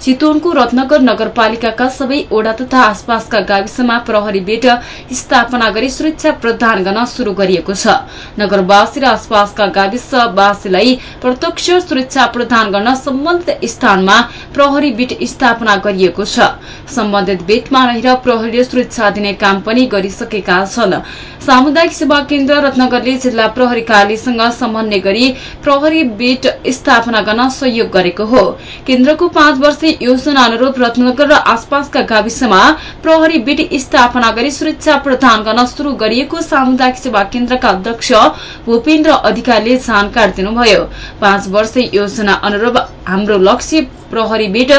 चितवनको रत्नगर नगरपालिकाका सबै ओडा तथा आसपासका गाविसमा प्रहरी बेट स्थापना गरी सुरक्षा प्रदान गर्न शुरू गरिएको छ। नगरवासी र आसपासका गाविसवासीलाई प्रत्यक्ष सुरक्षा प्रदान गर्न सम्बन्धित स्थानमा प्रहरी बेट स्थापना गरिएको छ। सम्बन्धित बेटमा रहेर प्रहरीले सुरक्षा दिने काम पनि गरिसकेका छन्। सामुदायिक सेवा केन्द्र रत्नगरले जिल्ला प्रहरी कार्यालयसँग समन्वय गरी प्रहरी बेट स्थापना गर्न सहयोग गरेको हो। केन्द्रको पाँच वर्ष योजना अनुरूप रत्नगर र आसपासका गाविसमा प्रहरी बेट स्थापना गरी सुरक्षा प्रदान गर्न शुरू गरिएको सामुदायिक सेवा केन्द्रका अध्यक्ष भूपेन्द्र अधिकारीले जानकारी दिनुभयो। पाँच वर्ष योजना अनुरूप हाम्रो लक्ष्य प्रहरी बेट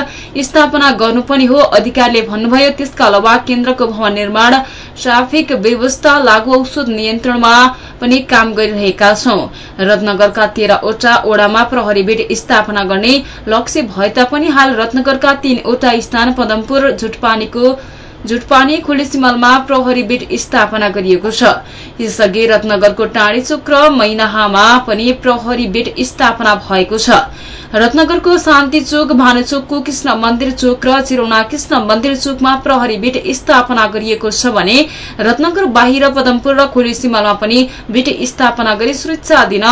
स्थापना गर्नुपर्ने हो। अधिकारीले भन्नुभयो त्यसका अलावा केन्द्रको भवन निर्माण ट्राफिक व्यवस्था लागू औषध नियन्त्रणमा पनि काम गरिरहेका छौं। रत्नगरका तेह्रवटा ओडामा प्रहरी बेड स्थापना गर्ने लक्ष्य भए तापनि हाल रत्नगरका तीनवटा स्थान पदमपुर झुटपानीको जुटपानी खुलेसिमलमा प्रहरी बेड स्थापना गरिएको छ। यसअघि रत्नगरको टाढी चोक र मैनाहामा पनि प्रहरी बेड स्थापना भएको छ। रत्नगरको शान्ति चोक भानुचोकको कृष्ण मन्दिर चोक र चिरौना कृष्ण मन्दिर चोकमा प्रहरी बेट स्थापना गरिएको छ भने रत्नगर बाहिर पदमपुर र खोली पनि बेट स्थापना गरी सुरक्षा दिन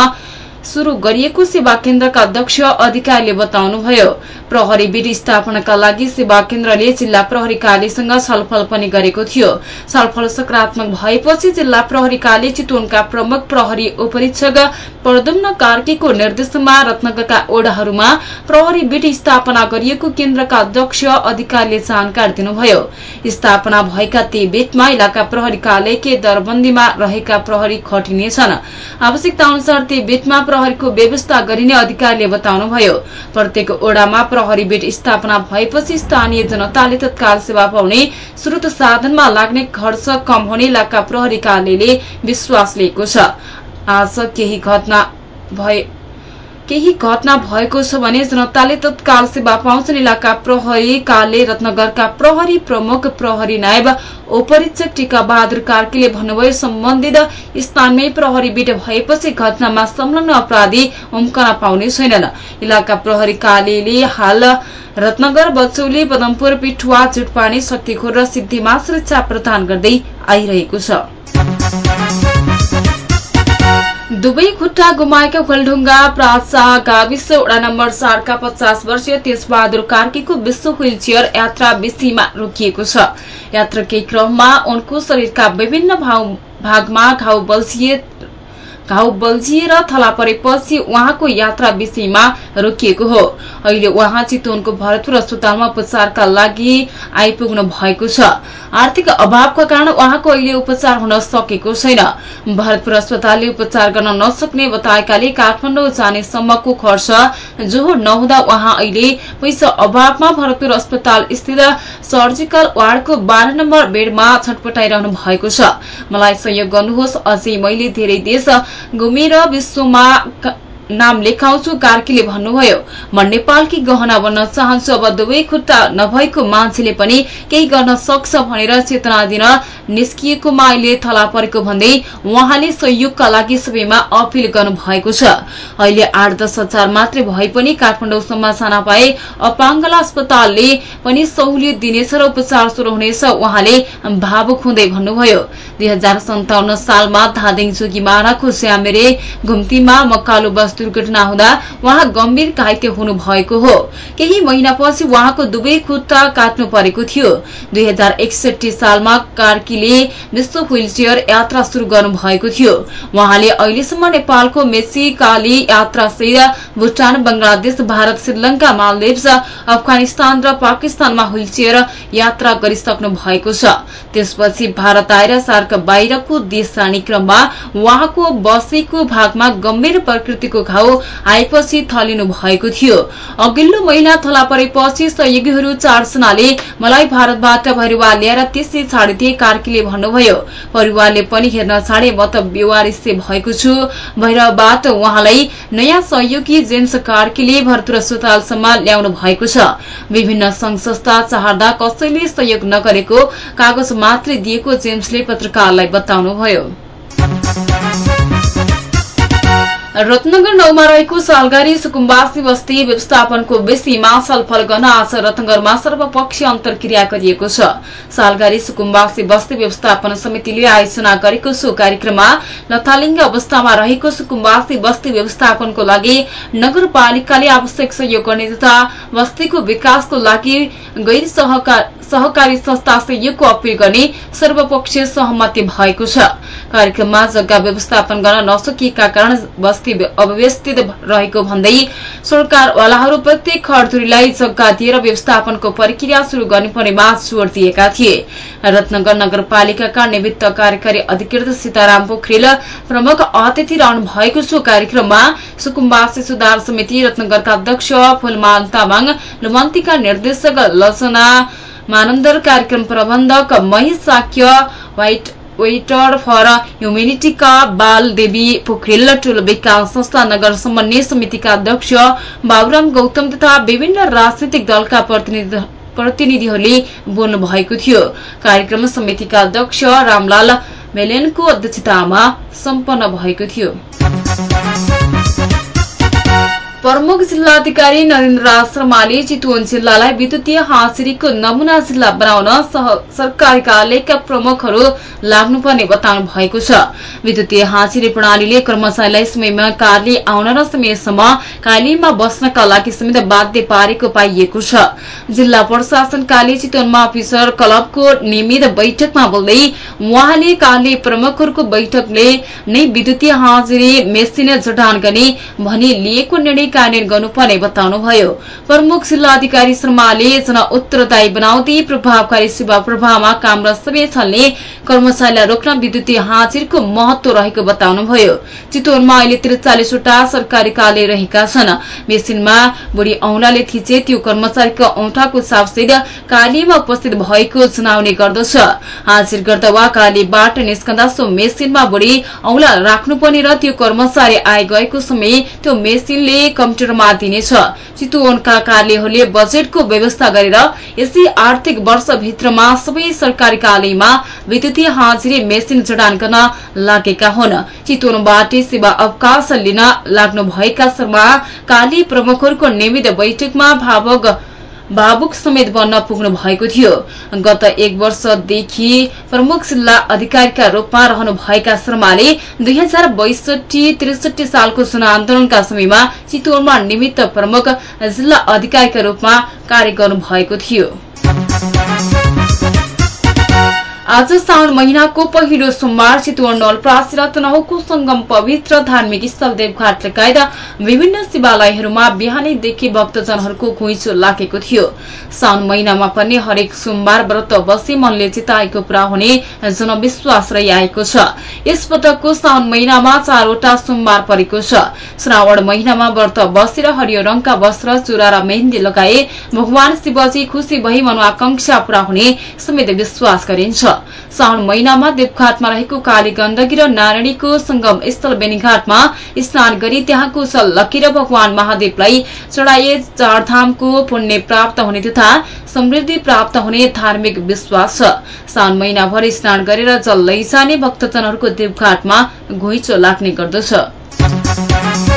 शुरू गरिएको सेवा केन्द्रका अध्यक्ष अधिकारीले बताउनुभयो। प्रहरी बिड स्थापनाका लागि सेवा केन्द्रले जिल्ला प्रहरी कार्यसँग छलफल पनि गरेको थियो। छलफल सकारात्मक भएपछि जिल्ला प्रहरी कार्य चितवनका प्रमुख प्रहरी उपरीक्षक प्रदुम्न कार्कीको निर्देशनमा रत्नगरका ओडाहरूमा प्रहरी बिड स्थापना गरिएको केन्द्रका अध्यक्ष अधिकारीले जानकारी दिनुभयो। स्थापना भएका ती बेटमा इलाका प्रहरी कार्यालयकै दरबन्दीमा रहेका प्रहरी खटिनेछन्। आवश्यकता अनुसार ती बेटमा प्रहरीको व्यवस्था गरिने अधिकारीले बताउनुभयो। प्रत्येक ओडामा प्रहरी बेट स्थापना भएपछि स्थानीय जनताले तत्काल सेवा पाउने स्रोत साधनमा लाग्ने खर्च कम हुने इलाका प्रहरी कार्यालयले विश्वास लिएको छ। आज केही घटना केही घटना भएको छ भने जनताले तत्काल सेवा पाउँछन् इलाका प्रहरी कार्यालय रत्नगरका प्रहरी प्रमुख प्रहरी नायब उपरीक्षक टीका बहादुर कार्कीले भन्नुभयो सम्बन्धित स्थानमै प्रहरी बेट भएपछि घटनामा संलग्न अपराधी उम्कन पाउने छैनन्। इलाका प्रहरी कार्यालयले हाल रत्नगर बचौली पदमपुर पिठुवा जुटपानी शक्तिखोर र सिद्धिमा सुरक्षा प्रदान गर्दै आइरहेको छ। दुवै खुट्टा गुमाएका ओखलढुङ्गा प्राचा गाविस वडा नम्बर चारका पचास वर्षीय तेजबहादुर कार्कीको विश्व व्हील चेयर यात्रा बिसीमा रोकिएको छ। यात्राकै क्रममा उनको शरीरका विभिन्न भागमा घाउ बल्झिए घाउ बल्झिएर थला परेपछि उहाँको यात्रा विषयमा रोकिएको हो। अहिले उहाँ चितवनको भरतपुर अस्पतालमा उपचारका लागि आइपुग्नु भएको छ। आर्थिक अभावका कारण उहाँको अहिले उपचार हुन सकेको छैन। भरतपुर अस्पतालले उपचार गर्न नसक्ने बताएकाले काठमाडौँ जानेसम्मको खर्च जो नहुँदा उहाँ अहिले पैसा अभावमा भरतपुर अस्पताल स्थित सर्जिकल वार्डको बाह्र नम्बर बेडमा छटपटाइरहनु भएको छ। मलाई सहयोग गर्नुहोस्। अझै मैले धेरै देश घुमेर विश्वमा नाम लेखाउँछु कार्कीले भन्नुभयो म नेपालकी गहना बन्न चाहन्छु अब दुवै खुट्टा नभएको मान्छेले पनि केही गर्न सक्छ भनेर चेतना दिन निस्किएकोमा अहिले थला परेको भन्दै उहाँले सहयोगका लागि सबैमा अपील गर्नु भएको छ। अहिले आठ दस हजार मात्रै भए पनि काठमाडौँसम्म जान पाए अपाङ्गला अस्पतालले पनि सहुलियत दिनेछ र उपचार शुरू हुनेछ उहाँले भावुक हुँदै भन्नुभयो। दुई हजार सन्ताउन्न सालमा धादिङ जोगी माराको ज्यामेरे घुम्तीमा मकालो बस दुर्घटना हुँदा उहाँ गम्भीर घाइते हुनु भएको हो। केही महिनापछि उहाँको दुवै खुट्टा काट्नु परेको थियो। दुई सालमा कार्कीले विश्व व्हील चेयर यात्रा शुरू गर्नु भएको थियो। उहाँले अहिलेसम्म नेपालको मेची काली यात्रा सहित भूटान बंगलादेश भारत श्रीलंका मालदिप्स अफगानिस्तान र पाकिस्तानमा हुइचेर यात्रा गरिसक्नु भएको छ। त्यसपछि भारत आएर सार्क बाहिरको देश जाने क्रममा उहाँको बसेको भागमा गम्भीर प्रकृतिको घाउ आएपछि थलिनु भएको थियो। अघिल्लो महिना थला परेपछि सहयोगीहरू चारजनाले मलाई भारतबाट भैरवा ल्याएर त्यसै छाडिदिए कार्कीले भन्नुभयो। परिवारले पनि हेर्न छाडे म त बेवारिसे भएको छु भैरवबाट उहाँलाई नयाँ सहयोगी जेम्स कार्कीले भरतुर अस्पतालसम्म ल्याउनु भएको छ। विभिन्न संघ संस्था चाहँदा कसैले सहयोग नगरेको कागज मात्रै दिएको जेम्सले पत्रकारलाई बताउनुभयो। रत्नगर नौमा रहेको सालगारी सुकुम्बासी बस्ती व्यवस्थापनको विषयमा छलफल गर्न आज रत्नगरमा सर्वपक्षीय अन्तर्क्रिया गरिएको छ। सालगारी सुकुम्बासी बस्ती व्यवस्थापन समितिले आयोजना गरेको सो कार्यक्रममा लथालिङ्ग अवस्थामा रहेको सुकुम्बासी बस्ती व्यवस्थापनको लागि नगरपालिकाले आवश्यक सहयोग गर्ने तथा बस्तीको विकासको लागि गैर सहकारी संस्था सहयोगको अपील गर्ने सर्वपक्षीय सहमति भएको छ। कार्यक्रममा जग्गा व्यवस्थापन गर्न नसकिएका कारण अव्यवस्थित रहेको भन्दै सरकारवालाहरू प्रत्येक खरधुरीलाई जग्गा दिएर व्यवस्थापनको प्रक्रिया शुरू गर्नुपर्नेमा जोड़ दिएका थिए। रत्नगर नगरपालिकाका निमित्त कार्यकारी अधिकृत सीताराम पोखरेल प्रमुख अतिथि रहनु भएको छ कार्यक्रममा सुकुम्बासी सुधार समिति रत्नगरका अध्यक्ष फुलमान तामाङ लुमन्तीका निर्देशक लजना मानन्दर कार्यक्रम प्रबन्धक Mahesh Shakya white waiter for ह्युमेनिटीका Bal Devi Pokharel टोल विकास संस्था नगर समन्वय समितिका अध्यक्ष बाबुराम गौतम तथा विभिन्न राजनैतिक दलका प्रतिनिधिहरूले बोल्नु भएको थियो कार्यक्रम समितिका अध्यक्ष रामलाल मेलेनको अध्यक्षतामा सम्पन्न भएको थियो प्रमुख जिल्लाधिकारी नरेन्द्र शर्माले चितवन जिल्लालाई विद्युतीय हाजिरीको नमूना जिल्ला बनाउन सरकारी कार्यालयका प्रमुखहरू लाग्नुपर्ने बताउनु भएको छ विद्युतीय हाजिरी प्रणालीले कर्मचारीलाई समयमा कार्य आउन र समयसम्म कार्यालयमा बस्नका लागि समेत बाध्य पारेको पाइएको छ जिल्ला प्रशासन कार्य चितवनमा अफिसर क्लबको नियमित बैठकमा बोल्दै उहाँले कार्य प्रमुखहरूको बैठकले नै विद्युतीय हाजिरी मेसिन जडान गर्ने भनी लिएको निर्णय कार्यान्वयन गर्नुपर्ने बताउनुभयो। प्रमुख जिल्ला अधिकारी शर्माले जन उत्तरदायी बनाउँदै प्रभावकारी सेवा प्रभावमा काम र समय छल्ने कर्मचारीलाई रोक्न विद्युतीय हाजिरको महत्व रहेको बताउनुभयो। चितवनमा अहिले त्रिचालिसवटा सरकारी कार्य रहेका छन्। मेसिनमा बुढी औंलाले थिचे त्यो कर्मचारीको औंठाको सापसित कार्यमा उपस्थित भएको जनाउने गर्दछ। हाजिर गर्दा वा कार्यबाट निस्कँदा सो मेसिनमा बुढी औंला राख्नुपर्ने र त्यो कर्मचारी आए गएको समय त्यो मेसिनले कम्प्युटरमा दिनेछ चितवनका कार्यालयहरूले बजेटको व्यवस्था गरेर यसै आर्थिक वर्षभित्रमा सबै सरकारी कार्यालयमा विद्युतीय हाजिरी मेसिन जडान गर्न लागेका हुन्। चितवनबाट सेवा अवकाश लिन लाग्नुभएका शर्मा कार्य प्रमुखहरूको नियमित बैठकमा भावक भावुक समेत बन्न पुग्नु भएको थियो। गत एक वर्षदेखि प्रमुख जिल्ला अधिकारीका रूपमा रहनुभएका शर्माले दुई हजार बैसठी त्रिसठी सालको चुनाव आन्दोलनका समयमा चितवनमा निमित्त प्रमुख जिल्ला अधिकारीका रूपमा कार्य गर्नुभएको थियो। आज श्रावण महिनाको पहिलो सोमबार चितवन नलप्रासी र तनहुको संगम पवित्र धार्मिक स्थल देवघाट लगायत विभिन्न शिवालयहरूमा बिहानैदेखि भक्तजनहरूको घुइँचो लागेको थियो। साउन महिनामा पनि हरेक सोमबार व्रत बसी मनले चिताएको पूरा हुने जनविश्वास रहिआएको छ। यस पटकको साउन महिनामा चारवटा सोमबार परेको छ। श्रावण महिनामा व्रत बसेर हरियो रंगका वस्त्र चुरा र मेहन्दी लगाए भगवान शिवजी खुशी भई मनोआकांक्षा पूरा हुने समेत विश्वास गरिन्छ। साउन महिनामा देवघाटमा रहेको काली गण्डकी र नारायणीको संगम स्थल बेनीघाटमा स्नान गरी त्यहाँको जल लकेर भगवान महादेवलाई चढ़ाइए चारधामको पुण्य प्राप्त हुने तथा समृद्धि प्राप्त हुने धार्मिक विश्वास छ। साउन महिनाभर स्नान गरेर जल लैजाने भक्तजनहरूको देवघाटमा घुइँचो लाग्ने गर्दछ।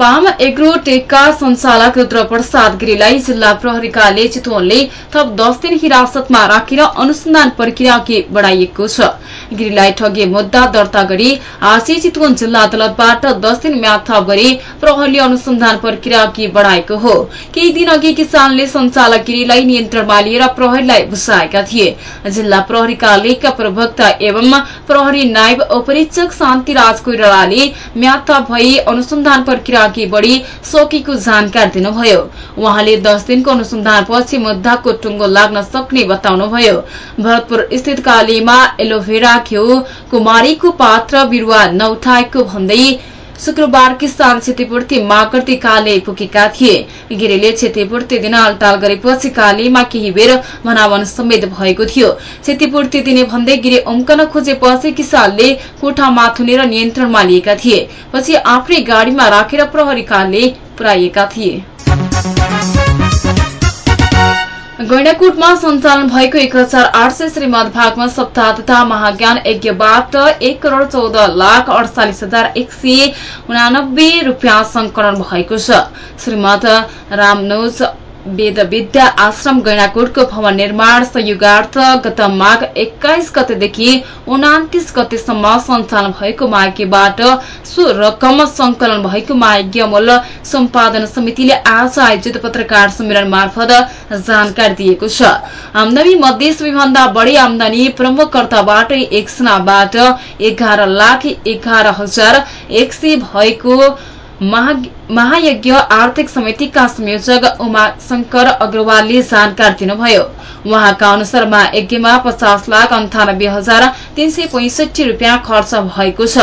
पाम एग्रो टेकका संचालक रुद्र प्रसाद गिरीलाई जिल्ला प्रहरीकाले चितवनले थप दस दिन हिरासतमा राखेर अनुसन्धान प्रक्रिया अघि बढ़ाइएको छ। गिरीलाई ठगे मुद्दा दर्ता गरी आशी चितवन जिल्ला अदालतबाट दस दिन म्याद थप गरी प्रहरीले अनुसन्धान प्रक्रिया अघि बढ़ाएको हो। केही दिन अघि किसानले सञ्चालक गिरीलाई नियन्त्रणमा लिएर प्रहरीलाई बुझाएका थिए। जिल्ला प्रहरी कार्यालयका प्रवक्ता एवं प्रहरी नायब उपरीक्षक शान्तिराज कोइरालाले म्याद थप भई अनुसन्धान प्रक्रिया अघि बढ़ी सकेको जानकारी दिनुभयो। उहाँले दस दिनको अनुसन्धानपछि मुद्दाको टुङ्गो लाग्न सक्ने बताउनुभयो। भरतपुर स्थित कालीमा एलोभेरा घिउ कुमारीको पात्र बिरूवा नउठाएको भन्दै शुक्रबार किसान क्षतिपूर्ति गर्दै काले पुगेका थिए। गिरीले क्षतिपूर्ति दिन अल्टाल गरेपछि कालीमा केही बेर भनावन समेत भएको थियो। क्षतिपूर्ति दिने भन्दै गिरी उम्कन खोजेपछि किसानले कोठामा थुनेर नियन्त्रणमा लिएका थिए। पछि आफ्नै गाड़ीमा राखेर प्रहरी कालले पुर्याइएका थिए। गैंडाकोटमा सञ्चालन भएको एक हजार आठ सय श्रीमद भागमा सप्ताह तथा महाज्ञान यज्ञबाट एक करोड़ चौध लाख अडचालिस हजार एक सय उनानब्बे रूपियाँ संकलन भएको छ। श्रीमद रामनोज वेद विद्या आश्रम गैणाकोटको भवन निर्माण संयुगार्थ गत माघ एक्काइस गतेदेखि उनातिस गतेसम्म सञ्चालन भएको माग्यबाट सो रकम संकलन भएको माग्य मूल्य सम्पादन समितिले आज आयोजित पत्रकार सम्मेलन मार्फत जानकारी दिएको छ। आमदानी मध्ये सबैभन्दा बढ़ी आमदानी प्रमुखकर्ताबाट एकजनाबाट एघार लाख एघार हजार एक सय भएको महायज्ञ आर्थिक समितिका संयोजक उमा शंकर अग्रवालले जानकारी दिनुभयो। उहाँका अनुसार महायज्ञमा पचास लाख अन्ठानब्बे हजार तीन सय पैंसठी रूपियाँ खर्च भएको छ।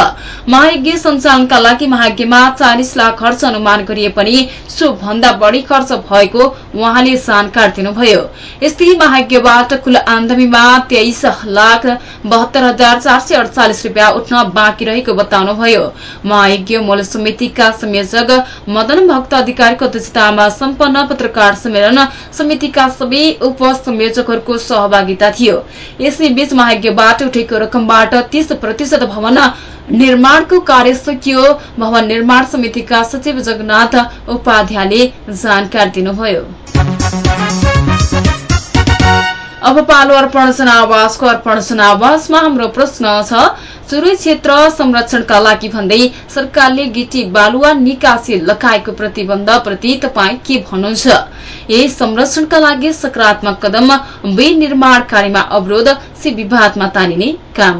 महायज्ञ सञ्चालनका लागि महायज्ञमा चालिस लाख खर्च अनुमान गरिए पनि सो भन्दा बढ़ी खर्च भएको उहाँले जानकारी दिनुभयो। यस्तै महायज्ञबाट कुल आमदमीमा तेइस लाख बहत्तर हजार चार सय अडचालिस रूपियाँ उठ्न बाँकी रहेको बताउनुभयो। महायज्ञ मूल समितिका संयोजक मदन भक्त अधिकारीको अध्यक्षतामा सम्पन्न पत्रकार सम्मेलन समितिका सबै उपसंयोजकहरूको सहभागिता थियो। यसैबीच महायज्ञबाट उठेको रकमबाट तीस प्रतिशत भवन निर्माणको कार्य सकियो। भवन निर्माण समितिका सचिव जगन्नाथ उपाध्यायले जानकारी दिनुभयो। अब पालो अर्पण जनावासको अर्पण जनावासमा हाम्रो प्रश्न छ चुरै क्षेत्र संरक्षणका लागि भन्दै सरकारले गिटी बालुवा निकासी लगाएको प्रतिबन्ध प्रति तपाईँ के भन्नुहुन्छ? यही संरक्षणका लागि सकारात्मक कदम विनिर्माण कार्यमा अवरोध सी विवादमा तानिने काम।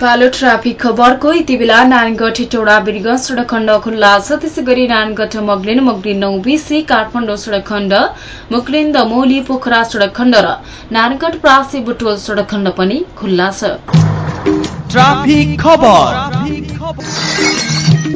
पालो ट्राफिक खबरको यति बेला नारायणगढ हेटौडा बिर्ग सडक खण्ड खुल्ला छ। त्यसै गरी नारायणगढ मगलिन मगलिन नौ बिसी काठमाडौँ सडक खण्ड मुक्लिन दमोली पोखरा सडक खण्ड र नारायणगढ प्रासी बुटोल सडक खण्ड पनि खुल्ला छ।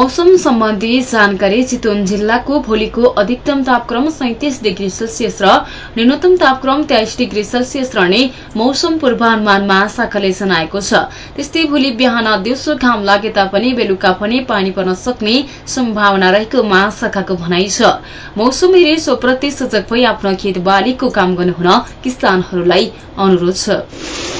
मौसम सम्बन्धी जानकारी चितवन जिल्लाको भोलिको अधिकतम तापक्रम सैतिस डिग्री सेल्सियस र न्यूनतम तापक्रम तेइस डिग्री सेल्सियस रहने मौसम पूर्वानुमान महाशाखाले जनाएको छ। त्यस्तै भोलि बिहान दिउँसो घाम लागे तापनि बेलुका पनि पानी पर्न सक्ने सम्भावना रहेको महाशाखाको भनाइ छ। मौसम हेरे सोप्रति सजग भई आफ्नो खेत बालीको काम गर्नुहुन किसानहरूलाई अनुरोध छ।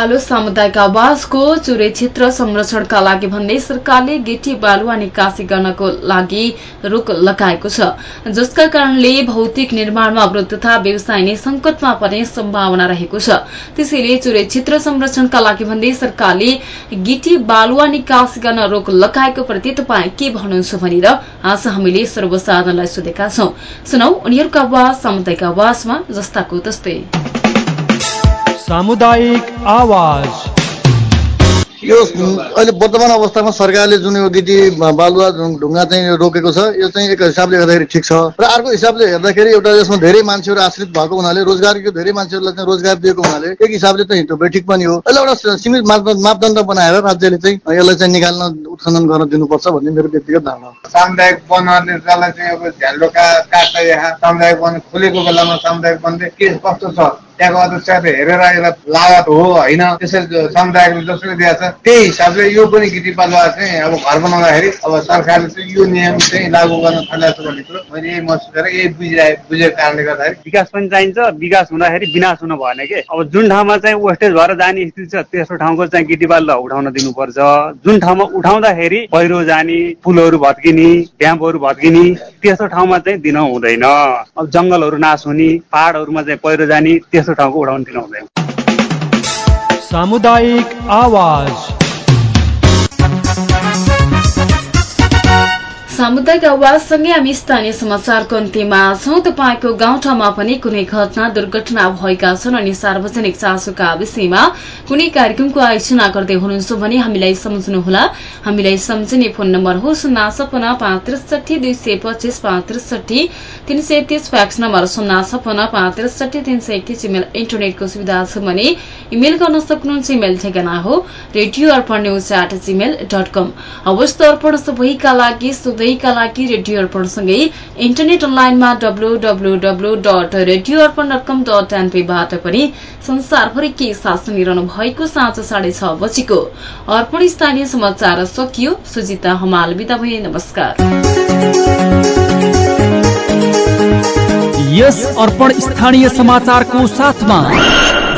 बालु सामुदायिक आवासको चुरे क्षेत्र संरक्षणका लागि भन्दै सरकारले गिटी बालुवा निकासी गर्नको लागि रोक लगाएको छ। जसका कारणले भौतिक निर्माणमा अवरोध तथा व्यवसाय नै संकटमा पर्ने सम्भावना रहेको छ। त्यसैले चुरे क्षेत्र संरक्षणका लागि भन्दै सरकारले गिटी बालुवा निकासी गर्न रोक लगाएको प्रति तपाईँ के भन्नुहुन्छ भनेर आज हामीले सर्वसाधारणलाई सोधेका छौं। सुनौ उनीहरूको आवाज सामुदायिक आवाजमा जस्ताको तस्तै। सामुदायिक आवाज। यो अहिले वर्तमान अवस्थामा सरकारले जुन यो गिटी बालुवा ढुङ्गा चाहिँ रोकेको छ यो चाहिँ एक हिसाबले हेर्दाखेरि ठिक छ। र अर्को हिसाबले हेर्दाखेरि एउटा यसमा धेरै मान्छेहरू आश्रित भएको हुनाले रोजगारको धेरै मान्छेहरूलाई चाहिँ रोजगार दिएको हुनाले एक हिसाबले चाहिँ थुप्रै ठिक पनि हो। यसलाई एउटा सीमित मापदण्ड बनाएर राज्यले चाहिँ यसलाई चाहिँ निकाल्न उत्खनन गर्न दिनुपर्छ भन्ने मेरो व्यक्तिगत धारणा हो। सामुदायिक वनहरूले जसलाई चाहिँ अब झ्यालो काट्छ यहाँ सामुदायिक वन खुलेको बेलामा सामुदायिक वनले के कस्तो छ? त्यहाँको अध्यक्षले हेरेर यसलाई लागत हो होइन? त्यसरी समुदायले जसले दिएको छ त्यही हिसाबले यो पनि गिटी पालुवा चाहिँ अब घर बनाउँदाखेरि अब सरकारले चाहिँ यो नियम चाहिँ लागू गर्न थालेको छ भन्ने कुरो मैले यही महसुस गरेर यही बुझिरहे बुझेको कारणले गर्दाखेरि। विकास पनि चाहिन्छ विकास हुँदाखेरि विनाश हुन भएन कि? अब जुन ठाउँमा चाहिँ वेस्टेज भएर जाने स्थिति छ त्यस्तो ठाउँको चाहिँ गिटी बालुवा उठाउन दिनुपर्छ। जुन ठाउँमा उठाउँदाखेरि पहिरो जाने पुलहरू भत्किने ड्याम्पहरू भत्किने त्यस्तो ठाउँमा चाहिँ दिन हुँदैन। अब जङ्गलहरू नाश हुने पहाडहरूमा चाहिँ पहिरो जाने त्यस्तो ठाउँको उठाउन दिन हुँदैन सामुदायिक आवाज। सामुदायिक आवाजसँगै हामी स्थानीय समाचारको अन्त्यमा छौं। तपाईँको गाउँठाउँमा पनि कुनै घटना दुर्घटना भएका छन् अनि सार्वजनिक चासोका विषयमा कुनै कार्यक्रमको आयोजना गर्दै हुनुहुन्छ भने हामीलाई सम्झनुहोला। हामीलाई सम्झिने फोन नम्बर हो शून्य सपना पाँच त्रिसठी दुई सय पच्चिस पाँच त्रिसठी तीन सय तीस फ्याक्स नम्बर शून्य सपना पाँच त्रिसठी तीन सय एकतिस इमेल इन्टरनेटको सुविधा छ भने इमेल गर्न सक्नुहुन्छ। इमेल ठेगाना हो। Radio Arpan news at Gmail dot com अवस्था अर्पण सबैका लागि सधैँका लागि रेडियो अर्पणसँगै इन्टरनेट अनलाइनमा W W W dot radio Arpan dot com dot एनपीबाट पनि संसारभरि के साथ सुनिरहनु भएको साँझ साढे छ बजीको अर्पण स्थानीय समाचार सकियो। सुजिता हमाल बिदा भए नमस्कार। यस अर्पण स्थानीय समाचारको साथमा